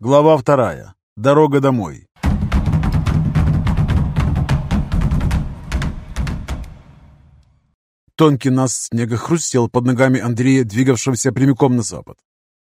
Глава вторая. Дорога домой. Тонкий нас снега хрустел под ногами Андрея, двигавшегося прямиком на запад.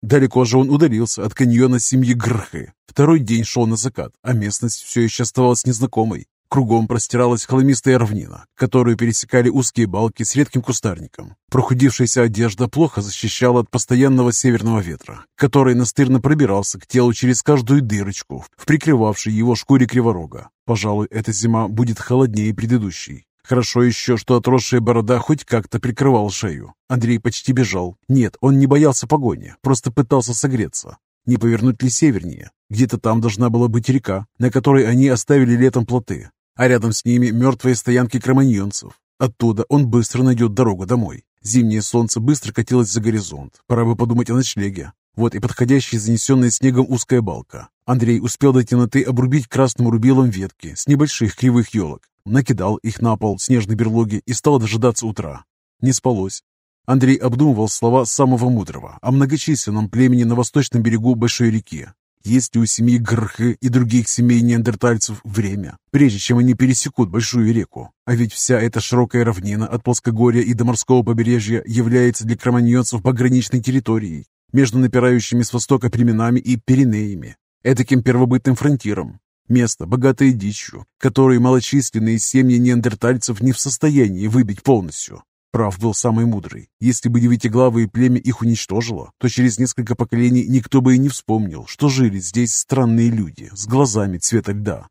Далеко же он удалился от каньона семьи Грхы. Второй день шел на закат, а местность все еще оставалась незнакомой. Кругом простиралась холмистая равнина, которую пересекали узкие балки с редким кустарником. Прохудившаяся одежда плохо защищала от постоянного северного ветра, который настырно пробирался к телу через каждую дырочку в прикрывавшей его шкуре криворога. Пожалуй, эта зима будет холоднее предыдущей. Хорошо еще, что отросшая борода хоть как-то прикрывала шею. Андрей почти бежал. Нет, он не боялся погони, просто пытался согреться. Не повернуть ли севернее? Где-то там должна была быть река, на которой они оставили летом плоты а рядом с ними мертвые стоянки кроманьонцев. Оттуда он быстро найдет дорогу домой. Зимнее солнце быстро катилось за горизонт. Пора бы подумать о ночлеге. Вот и подходящая занесенная снегом узкая балка. Андрей успел до темноты обрубить красным рубилом ветки с небольших кривых елок, накидал их на пол снежной берлоги и стал дожидаться утра. Не спалось. Андрей обдумывал слова самого мудрого о многочисленном племени на восточном берегу большой реки, есть ли у семьи Грхы и других семей неандертальцев время, прежде чем они пересекут большую реку? А ведь вся эта широкая равнина от плоскогорья и до морского побережья является для кроманьонцев пограничной территорией между напирающими с востока племенами и Пиренеями, этаким первобытным фронтиром. Место, богатое дичью, которое малочисленные семьи неандертальцев не в состоянии выбить полностью. Прав был самый мудрый. Если бы девятиглавое племя их уничтожило, то через несколько поколений никто бы и не вспомнил, что жили здесь странные люди с глазами цвета льда.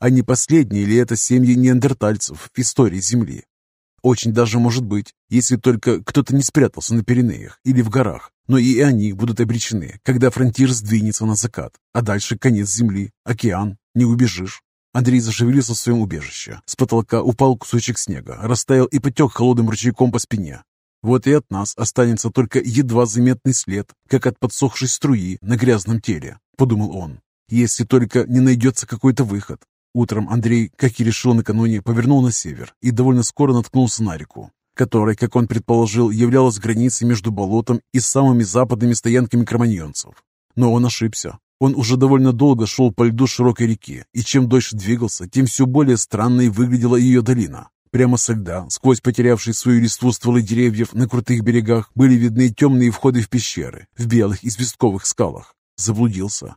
А не последние ли это семьи неандертальцев в истории Земли? Очень даже может быть, если только кто-то не спрятался на Пиренеях или в горах. Но и они будут обречены, когда фронтир сдвинется на закат, а дальше конец Земли, океан, не убежишь. Андрей зашевелился в своем убежище. С потолка упал кусочек снега, растаял и потек холодным ручейком по спине. Вот и от нас останется только едва заметный след, как от подсохшей струи на грязном теле, подумал он. Если только не найдется какой-то выход. Утром Андрей, как и решил накануне, повернул на север и довольно скоро наткнулся на реку, которая, как он предположил, являлась границей между болотом и самыми западными стоянками кроманьонцев. Но он ошибся. Он уже довольно долго шел по льду широкой реки, и чем дольше двигался, тем все более странной выглядела ее долина. Прямо со льда, сквозь потерявшие свою листву стволы деревьев на крутых берегах, были видны темные входы в пещеры, в белых известковых скалах. Заблудился.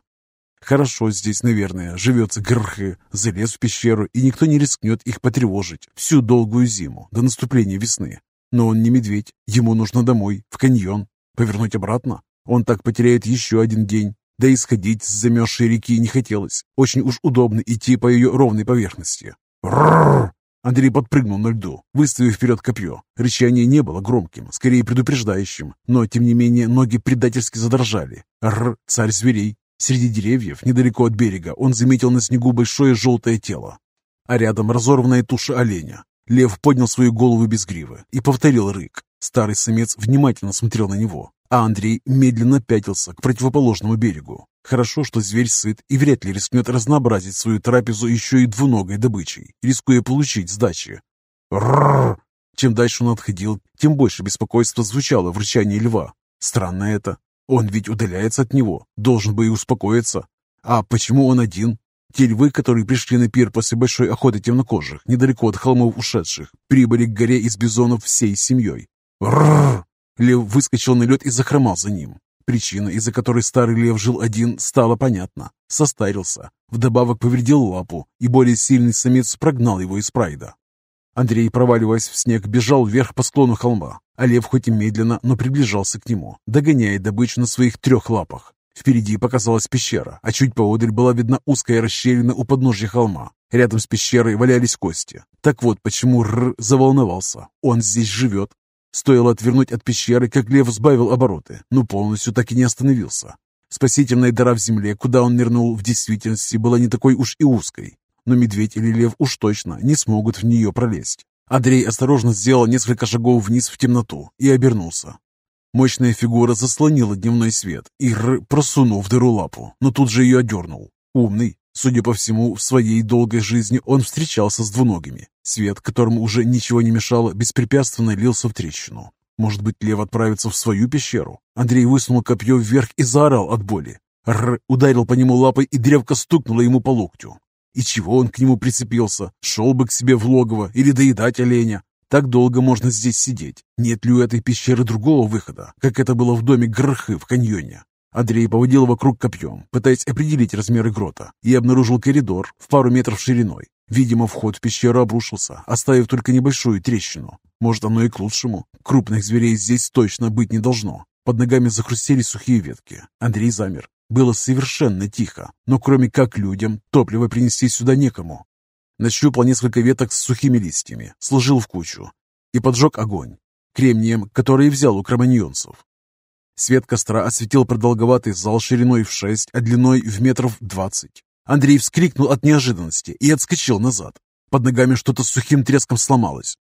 Хорошо здесь, наверное, живется Грхы, залез в пещеру, и никто не рискнет их потревожить всю долгую зиму, до наступления весны. Но он не медведь, ему нужно домой, в каньон. Повернуть обратно? Он так потеряет еще один день, да и сходить с замерзшей реки не хотелось. Очень уж удобно идти по ее ровной поверхности. Рррр! Андрей подпрыгнул на льду, выставив вперед копье. Рычание не было громким, скорее предупреждающим, но, тем не менее, ноги предательски задрожали. Рр, царь зверей. Среди деревьев, недалеко от берега, он заметил на снегу большое желтое тело, а рядом разорванная туша оленя. Лев поднял свою голову без гривы и повторил рык. Старый самец внимательно смотрел на него а Андрей медленно пятился к противоположному берегу. Хорошо, что зверь сыт и вряд ли рискнет разнообразить свою трапезу еще и двуногой добычей, рискуя получить сдачи. Рррр! Чем дальше он отходил, тем больше беспокойства звучало в рычании льва. Странно это. Он ведь удаляется от него, должен бы и успокоиться. А почему он один? Те львы, которые пришли на пир после большой охоты темнокожих, недалеко от холмов ушедших, прибыли к горе из бизонов всей семьей. Рррр! Лев выскочил на лед и захромал за ним. Причина, из-за которой старый лев жил один, стала понятна. Состарился, вдобавок повредил лапу, и более сильный самец прогнал его из прайда. Андрей, проваливаясь в снег, бежал вверх по склону холма, а лев хоть и медленно, но приближался к нему, догоняя добычу на своих трех лапах. Впереди показалась пещера, а чуть поодаль была видна узкая расщелина у подножья холма. Рядом с пещерой валялись кости. Так вот, почему Р заволновался. Он здесь живет, Стоило отвернуть от пещеры, как лев сбавил обороты, но полностью так и не остановился. Спасительная дыра в земле, куда он нырнул, в действительности была не такой уж и узкой. Но медведь или лев уж точно не смогут в нее пролезть. Андрей осторожно сделал несколько шагов вниз в темноту и обернулся. Мощная фигура заслонила дневной свет, и Р просунул в дыру лапу, но тут же ее одернул. Умный, Судя по всему, в своей долгой жизни он встречался с двуногими. Свет, которому уже ничего не мешало, беспрепятственно лился в трещину. Может быть, Лев отправится в свою пещеру? Андрей высунул копье вверх и заорал от боли. Р ударил по нему лапой, и древко стукнуло ему по локтю. И чего он к нему прицепился? Шел бы к себе в логово или доедать оленя. Так долго можно здесь сидеть. Нет ли у этой пещеры другого выхода, как это было в доме Грхы в каньоне? Андрей поводил вокруг копьем, пытаясь определить размеры грота, и обнаружил коридор в пару метров шириной. Видимо, вход в пещеру обрушился, оставив только небольшую трещину. Может, оно и к лучшему. Крупных зверей здесь точно быть не должно. Под ногами захрустели сухие ветки. Андрей замер. Было совершенно тихо, но кроме как людям, топливо принести сюда некому. Нащупал несколько веток с сухими листьями, сложил в кучу и поджег огонь, кремнием, который взял у кроманьонцев. Свет костра осветил продолговатый зал шириной в шесть, а длиной в метров двадцать. Андрей вскрикнул от неожиданности и отскочил назад. Под ногами что-то с сухим треском сломалось.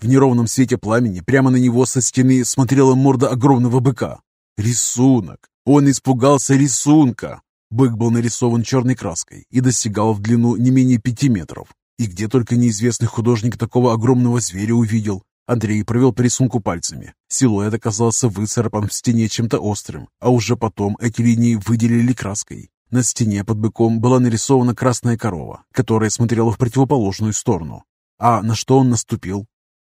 В неровном свете пламени прямо на него со стены смотрела морда огромного быка. Рисунок! Он испугался рисунка! Бык был нарисован черной краской и достигал в длину не менее пяти метров. И где только неизвестный художник такого огромного зверя увидел. Андрей провел по рисунку пальцами. Силуэт оказался выцарапан в стене чем-то острым, а уже потом эти линии выделили краской. На стене под быком была нарисована красная корова, которая смотрела в противоположную сторону. А на что он наступил?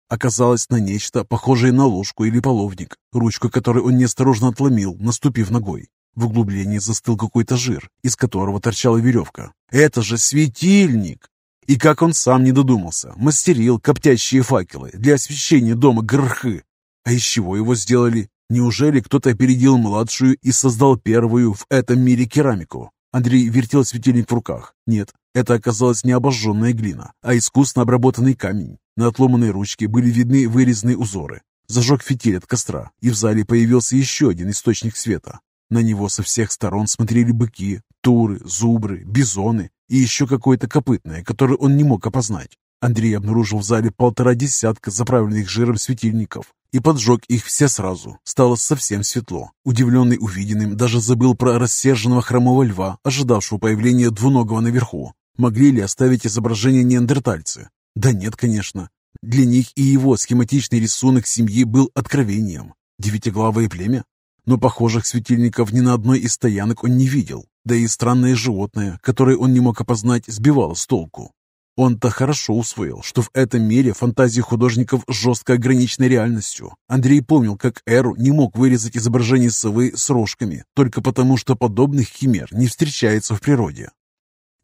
Оказалось на нечто, похожее на ложку или половник, ручку которой он неосторожно отломил, наступив ногой. В углублении застыл какой-то жир, из которого торчала веревка. «Это же светильник!» И как он сам не додумался, мастерил коптящие факелы для освещения дома Грхы. А из чего его сделали? Неужели кто-то опередил младшую и создал первую в этом мире керамику? Андрей вертел светильник в руках. Нет, это оказалась не обожженная глина, а искусно обработанный камень. На отломанной ручке были видны вырезанные узоры. Зажег фитиль от костра, и в зале появился еще один источник света. На него со всех сторон смотрели быки, туры, зубры, бизоны и еще какое-то копытное, которое он не мог опознать. Андрей обнаружил в зале полтора десятка заправленных жиром светильников и поджег их все сразу. Стало совсем светло. Удивленный увиденным, даже забыл про рассерженного хромого льва, ожидавшего появления двуногого наверху. Могли ли оставить изображение неандертальцы? Да нет, конечно. Для них и его схематичный рисунок семьи был откровением. Девятиглавое племя? Но похожих светильников ни на одной из стоянок он не видел. Да и странное животное, которое он не мог опознать, сбивало с толку. Он-то хорошо усвоил, что в этом мире фантазии художников жестко ограничены реальностью. Андрей помнил, как Эру не мог вырезать изображение совы с рожками, только потому, что подобных химер не встречается в природе.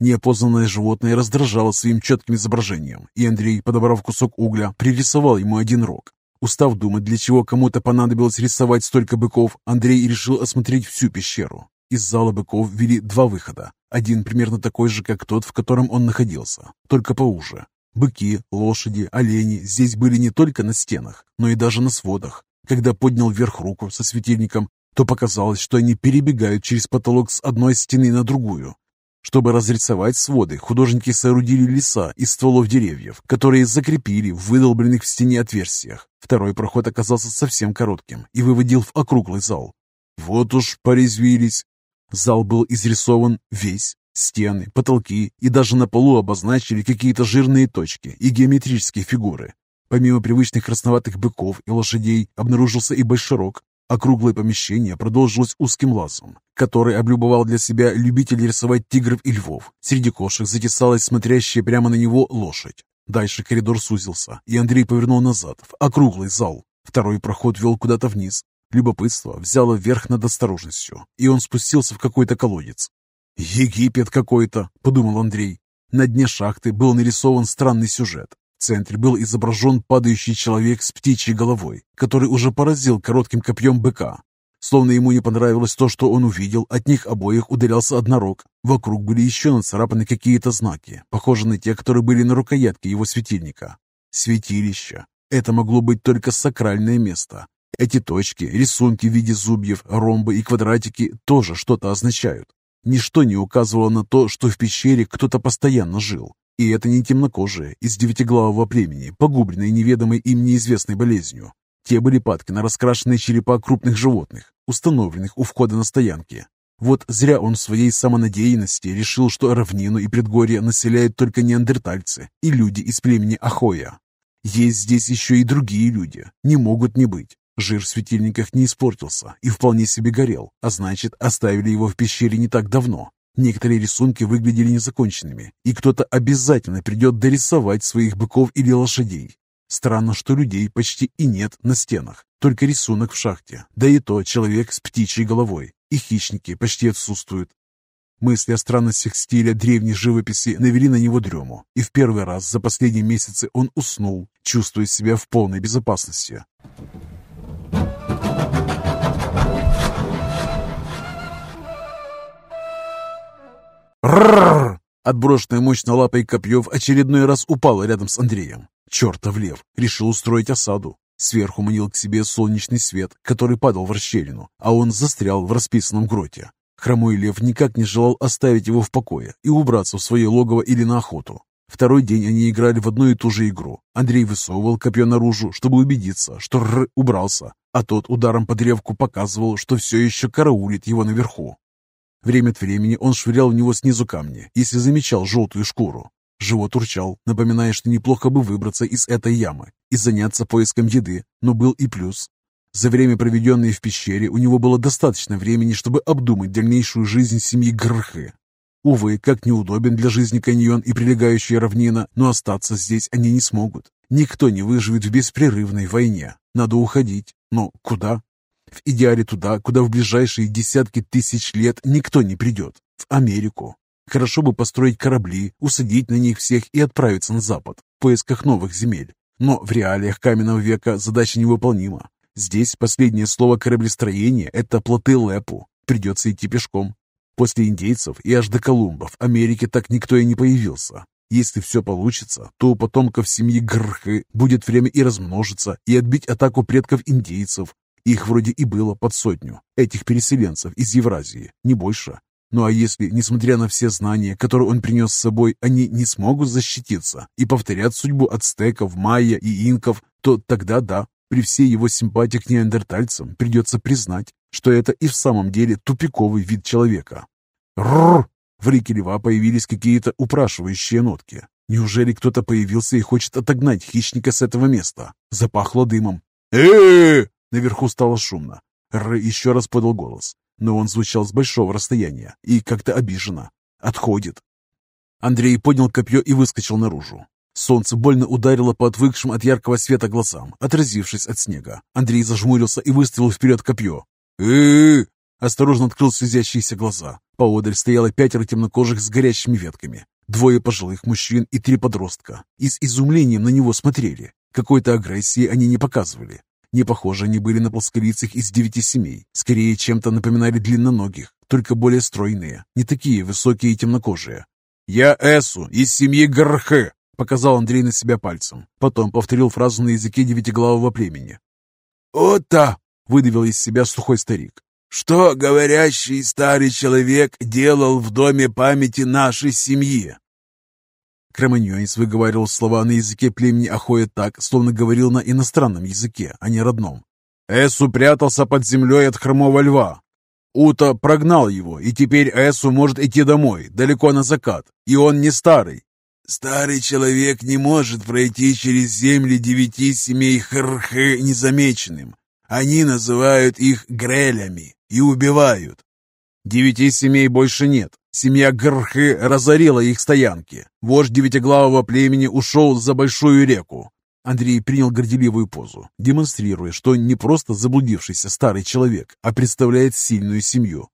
Неопознанное животное раздражало своим четким изображением, и Андрей, подобрав кусок угля, пририсовал ему один рог. Устав думать, для чего кому-то понадобилось рисовать столько быков, Андрей решил осмотреть всю пещеру. Из зала быков вели два выхода. Один примерно такой же, как тот, в котором он находился, только поуже. Быки, лошади, олени здесь были не только на стенах, но и даже на сводах. Когда поднял вверх руку со светильником, то показалось, что они перебегают через потолок с одной стены на другую. Чтобы разрисовать своды, художники соорудили леса из стволов деревьев, которые закрепили в выдолбленных в стене отверстиях. Второй проход оказался совсем коротким и выводил в округлый зал. Вот уж порезвились. Зал был изрисован весь. Стены, потолки и даже на полу обозначили какие-то жирные точки и геометрические фигуры. Помимо привычных красноватых быков и лошадей обнаружился и большерог. Округлое помещение продолжилось узким лазом, который облюбовал для себя любитель рисовать тигров и львов. Среди кошек затесалась смотрящая прямо на него лошадь. Дальше коридор сузился, и Андрей повернул назад, в округлый зал. Второй проход вел куда-то вниз, Любопытство взяло верх над осторожностью, и он спустился в какой-то колодец. «Египет какой-то», — подумал Андрей. На дне шахты был нарисован странный сюжет. В центре был изображен падающий человек с птичьей головой, который уже поразил коротким копьем быка. Словно ему не понравилось то, что он увидел, от них обоих ударялся однорог. Вокруг были еще нацарапаны какие-то знаки, похожие на те, которые были на рукоятке его светильника. Святилище. Это могло быть только сакральное место, эти точки, рисунки в виде зубьев, ромбы и квадратики тоже что-то означают. Ничто не указывало на то, что в пещере кто-то постоянно жил. И это не темнокожие из девятиглавого племени, погубленные неведомой им неизвестной болезнью. Те были падки на раскрашенные черепа крупных животных, установленных у входа на стоянки. Вот зря он в своей самонадеянности решил, что равнину и предгорье населяют только неандертальцы и люди из племени Ахоя. Есть здесь еще и другие люди, не могут не быть. Жир в светильниках не испортился и вполне себе горел, а значит, оставили его в пещере не так давно. Некоторые рисунки выглядели незаконченными, и кто-то обязательно придет дорисовать своих быков или лошадей. Странно, что людей почти и нет на стенах, только рисунок в шахте, да и то человек с птичьей головой, и хищники почти отсутствуют. Мысли о странностях стиля древней живописи навели на него дрему, и в первый раз за последние месяцы он уснул, чувствуя себя в полной безопасности. Рррр! Отброшенное мощной лапой копье в очередной раз упало рядом с Андреем. Чертов лев решил устроить осаду. Сверху манил к себе солнечный свет, который падал в расщелину, а он застрял в расписанном гроте. Хромой лев никак не желал оставить его в покое и убраться в свое логово или на охоту. Второй день они играли в одну и ту же игру. Андрей высовывал копье наружу, чтобы убедиться, что Р убрался, а тот ударом по древку показывал, что все еще караулит его наверху. Время от времени он швырял в него снизу камни, если замечал желтую шкуру. Живот урчал, напоминая, что неплохо бы выбраться из этой ямы и заняться поиском еды, но был и плюс. За время, проведенное в пещере, у него было достаточно времени, чтобы обдумать дальнейшую жизнь семьи Грхы. Увы, как неудобен для жизни каньон и прилегающая равнина, но остаться здесь они не смогут. Никто не выживет в беспрерывной войне. Надо уходить. Но куда? В идеале туда, куда в ближайшие десятки тысяч лет никто не придет. В Америку. Хорошо бы построить корабли, усадить на них всех и отправиться на запад в поисках новых земель. Но в реалиях каменного века задача невыполнима. Здесь последнее слово кораблестроения – это плоты Лепу. Придется идти пешком. После индейцев и аж до Колумба в Америке так никто и не появился. Если все получится, то у потомков семьи Грхы будет время и размножиться, и отбить атаку предков индейцев, их вроде и было под сотню, этих переселенцев из Евразии, не больше. Ну а если, несмотря на все знания, которые он принес с собой, они не смогут защититься и повторят судьбу ацтеков, майя и инков, то тогда да, при всей его симпатии к неандертальцам придется признать, что это и в самом деле тупиковый вид человека. Рррр! В реке льва появились какие-то упрашивающие нотки. Неужели кто-то появился и хочет отогнать хищника с этого места? Запахло дымом. э Наверху стало шумно. Р еще раз подал голос, но он звучал с большого расстояния и как-то обиженно. Отходит. Андрей поднял копье и выскочил наружу. Солнце больно ударило по отвыкшим от яркого света глазам, отразившись от снега. Андрей зажмурился и выставил вперед копье. э Осторожно открыл слезящиеся глаза. Поодаль стояло пятеро темнокожих с горящими ветками. Двое пожилых мужчин и три подростка. И с изумлением на него смотрели. Какой-то агрессии они не показывали. Не похожи они были на плосколицых из девяти семей. Скорее, чем-то напоминали длинноногих, только более стройные, не такие высокие и темнокожие. «Я Эсу из семьи Гархе», — показал Андрей на себя пальцем. Потом повторил фразу на языке девятиглавого племени. «Ота!» — выдавил из себя сухой старик. «Что говорящий старый человек делал в доме памяти нашей семьи?» Кроманьонец выговаривал слова на языке племени Ахоя так, словно говорил на иностранном языке, а не родном. Эсу прятался под землей от хромого льва. Ута прогнал его, и теперь Эсу может идти домой, далеко на закат, и он не старый. Старый человек не может пройти через земли девяти семей Хрхы незамеченным. Они называют их грелями и убивают. Девяти семей больше нет. Семья Грхы разорила их стоянки. Вождь девятиглавого племени ушел за большую реку. Андрей принял горделивую позу, демонстрируя, что не просто заблудившийся старый человек, а представляет сильную семью.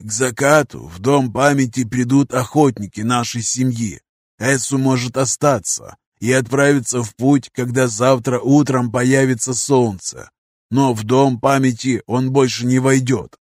«К закату в дом памяти придут охотники нашей семьи. Эсу может остаться и отправиться в путь, когда завтра утром появится солнце. Но в дом памяти он больше не войдет.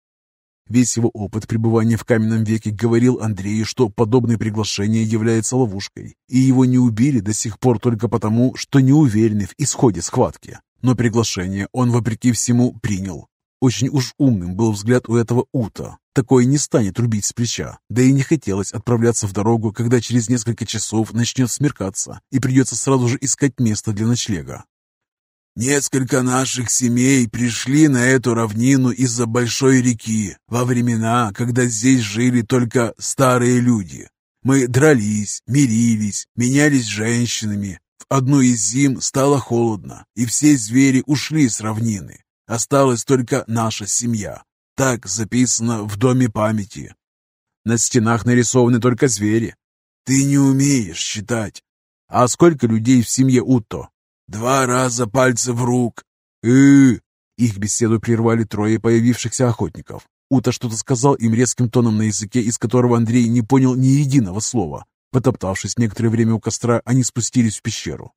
Весь его опыт пребывания в каменном веке говорил Андрею, что подобное приглашение является ловушкой, и его не убили до сих пор только потому, что не уверены в исходе схватки. Но приглашение он, вопреки всему, принял. Очень уж умным был взгляд у этого Ута. Такое не станет рубить с плеча. Да и не хотелось отправляться в дорогу, когда через несколько часов начнет смеркаться, и придется сразу же искать место для ночлега. Несколько наших семей пришли на эту равнину из-за большой реки во времена, когда здесь жили только старые люди. Мы дрались, мирились, менялись женщинами. В одну из зим стало холодно, и все звери ушли с равнины. Осталась только наша семья. Так записано в Доме памяти. На стенах нарисованы только звери. Ты не умеешь считать. А сколько людей в семье Утто? Два раза пальцы в рук. э Их беседу прервали трое появившихся охотников. Ута что-то сказал им резким тоном на языке, из которого Андрей не понял ни единого слова. Потоптавшись некоторое время у костра, они спустились в пещеру.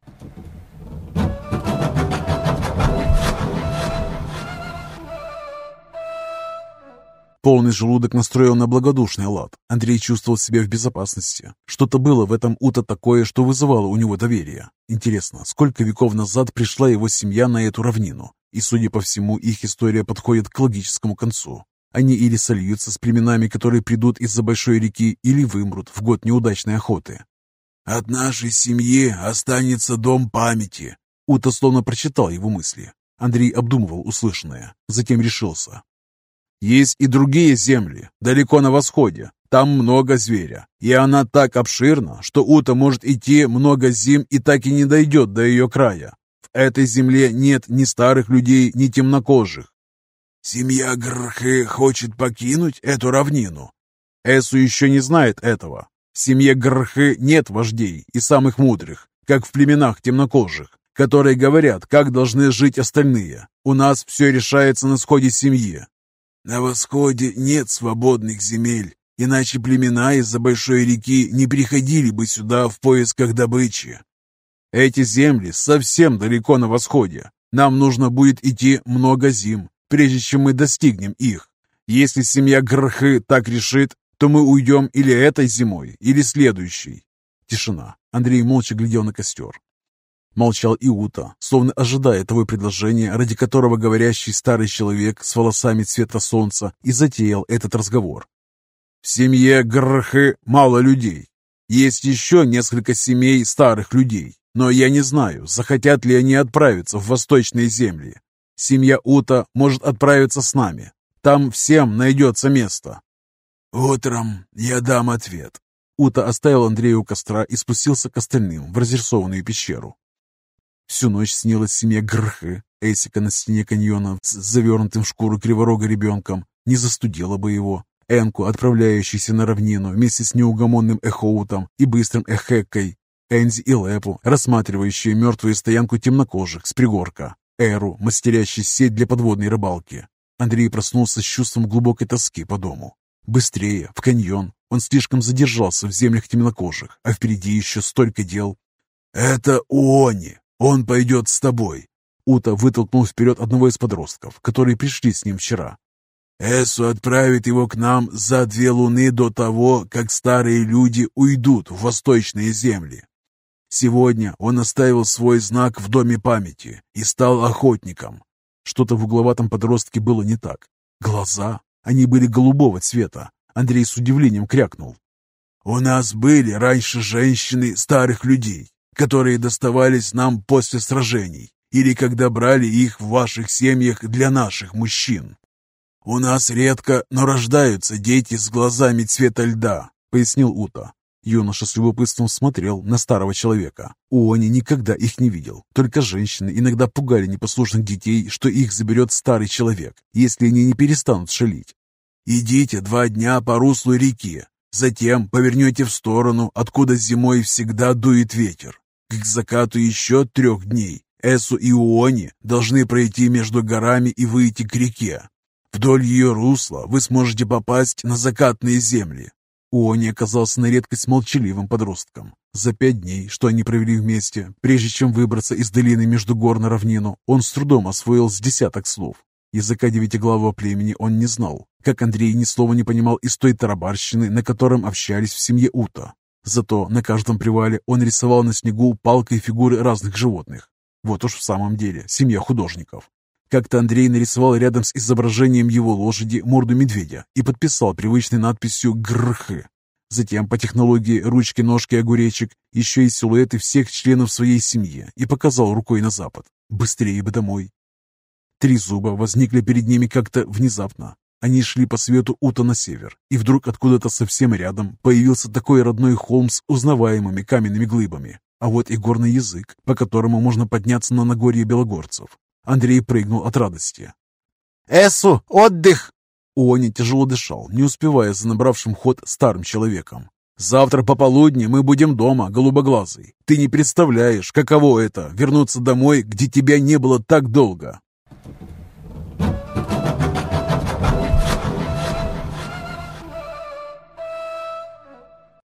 Полный желудок настроил на благодушный лад. Андрей чувствовал себя в безопасности. Что-то было в этом Ута такое, что вызывало у него доверие. Интересно, сколько веков назад пришла его семья на эту равнину? И, судя по всему, их история подходит к логическому концу. Они или сольются с племенами, которые придут из-за большой реки, или вымрут в год неудачной охоты. «От нашей семьи останется дом памяти», Ута словно прочитал его мысли. Андрей обдумывал услышанное, затем решился. Есть и другие земли, далеко на восходе. Там много зверя, и она так обширна, что Ута может идти много зим и так и не дойдет до ее края. В этой земле нет ни старых людей, ни темнокожих. Семья Грхы хочет покинуть эту равнину. Эсу еще не знает этого. В семье Грхы нет вождей и самых мудрых, как в племенах темнокожих, которые говорят, как должны жить остальные. У нас все решается на сходе семьи, на восходе нет свободных земель, иначе племена из-за большой реки не приходили бы сюда в поисках добычи. Эти земли совсем далеко на восходе. Нам нужно будет идти много зим, прежде чем мы достигнем их. Если семья Грхы так решит, то мы уйдем или этой зимой, или следующей. Тишина. Андрей молча глядел на костер. Молчал Иута, словно ожидая того предложения, ради которого говорящий старый человек с волосами цвета солнца и затеял этот разговор. В семье Грхы мало людей. Есть еще несколько семей старых людей, но я не знаю, захотят ли они отправиться в восточные земли. Семья Ута может отправиться с нами. Там всем найдется место. Утром я дам ответ. Ута оставил Андрея у костра и спустился к остальным в разрисованную пещеру. Всю ночь снилась семье Грхы, Эсика на стене каньона с завернутым в шкуру криворога ребенком, не застудила бы его. Энку, отправляющийся на равнину вместе с неугомонным Эхоутом и быстрым Эхеккой, Энзи и Лепу, рассматривающие мертвую стоянку темнокожих с пригорка, Эру, мастерящий сеть для подводной рыбалки. Андрей проснулся с чувством глубокой тоски по дому. Быстрее, в каньон. Он слишком задержался в землях темнокожих, а впереди еще столько дел. «Это Уони!» «Он пойдет с тобой!» Ута вытолкнул вперед одного из подростков, которые пришли с ним вчера. «Эсу отправит его к нам за две луны до того, как старые люди уйдут в восточные земли. Сегодня он оставил свой знак в Доме памяти и стал охотником». Что-то в угловатом подростке было не так. Глаза, они были голубого цвета. Андрей с удивлением крякнул. «У нас были раньше женщины старых людей, которые доставались нам после сражений или когда брали их в ваших семьях для наших мужчин. У нас редко, но рождаются дети с глазами цвета льда, пояснил Ута. Юноша с любопытством смотрел на старого человека. Уони никогда их не видел. Только женщины иногда пугали непослушных детей, что их заберет старый человек, если они не перестанут шалить. «Идите два дня по руслу реки, затем повернете в сторону, откуда зимой всегда дует ветер. К закату еще трех дней Эсу и Уони должны пройти между горами и выйти к реке. Вдоль ее русла вы сможете попасть на закатные земли. Уони оказался на редкость молчаливым подростком. За пять дней, что они провели вместе, прежде чем выбраться из долины между гор на равнину, он с трудом освоил с десяток слов. Языка девятиглавого племени он не знал, как Андрей ни слова не понимал из той тарабарщины, на котором общались в семье Ута. Зато на каждом привале он рисовал на снегу палкой фигуры разных животных. Вот уж в самом деле семья художников. Как-то Андрей нарисовал рядом с изображением его лошади морду медведя и подписал привычной надписью «Грхы». Затем по технологии ручки-ножки огуречек еще и силуэты всех членов своей семьи и показал рукой на запад. Быстрее бы домой. Три зуба возникли перед ними как-то внезапно. Они шли по свету Ута на север, и вдруг откуда-то совсем рядом появился такой родной холм с узнаваемыми каменными глыбами. А вот и горный язык, по которому можно подняться на Нагорье белогорцев. Андрей прыгнул от радости. Эсу, отдых!» Уони тяжело дышал, не успевая за набравшим ход старым человеком. «Завтра пополудни мы будем дома, голубоглазый. Ты не представляешь, каково это — вернуться домой, где тебя не было так долго.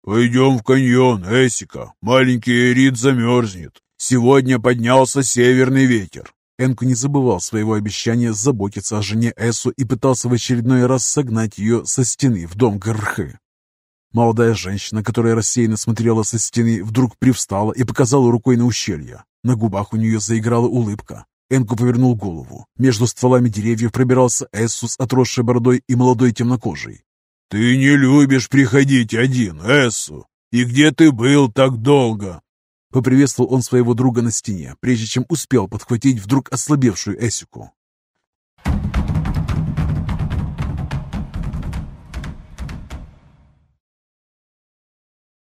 «Пойдем в каньон, Эсика. Маленький Эрит замерзнет. Сегодня поднялся северный ветер». Энку не забывал своего обещания заботиться о жене Эсу и пытался в очередной раз согнать ее со стены в дом Гархы. Молодая женщина, которая рассеянно смотрела со стены, вдруг привстала и показала рукой на ущелье. На губах у нее заиграла улыбка. Энку повернул голову. Между стволами деревьев пробирался Эссу с отросшей бородой и молодой темнокожей. «Ты не любишь приходить один, Эссу! И где ты был так долго?» Поприветствовал он своего друга на стене, прежде чем успел подхватить вдруг ослабевшую Эсику.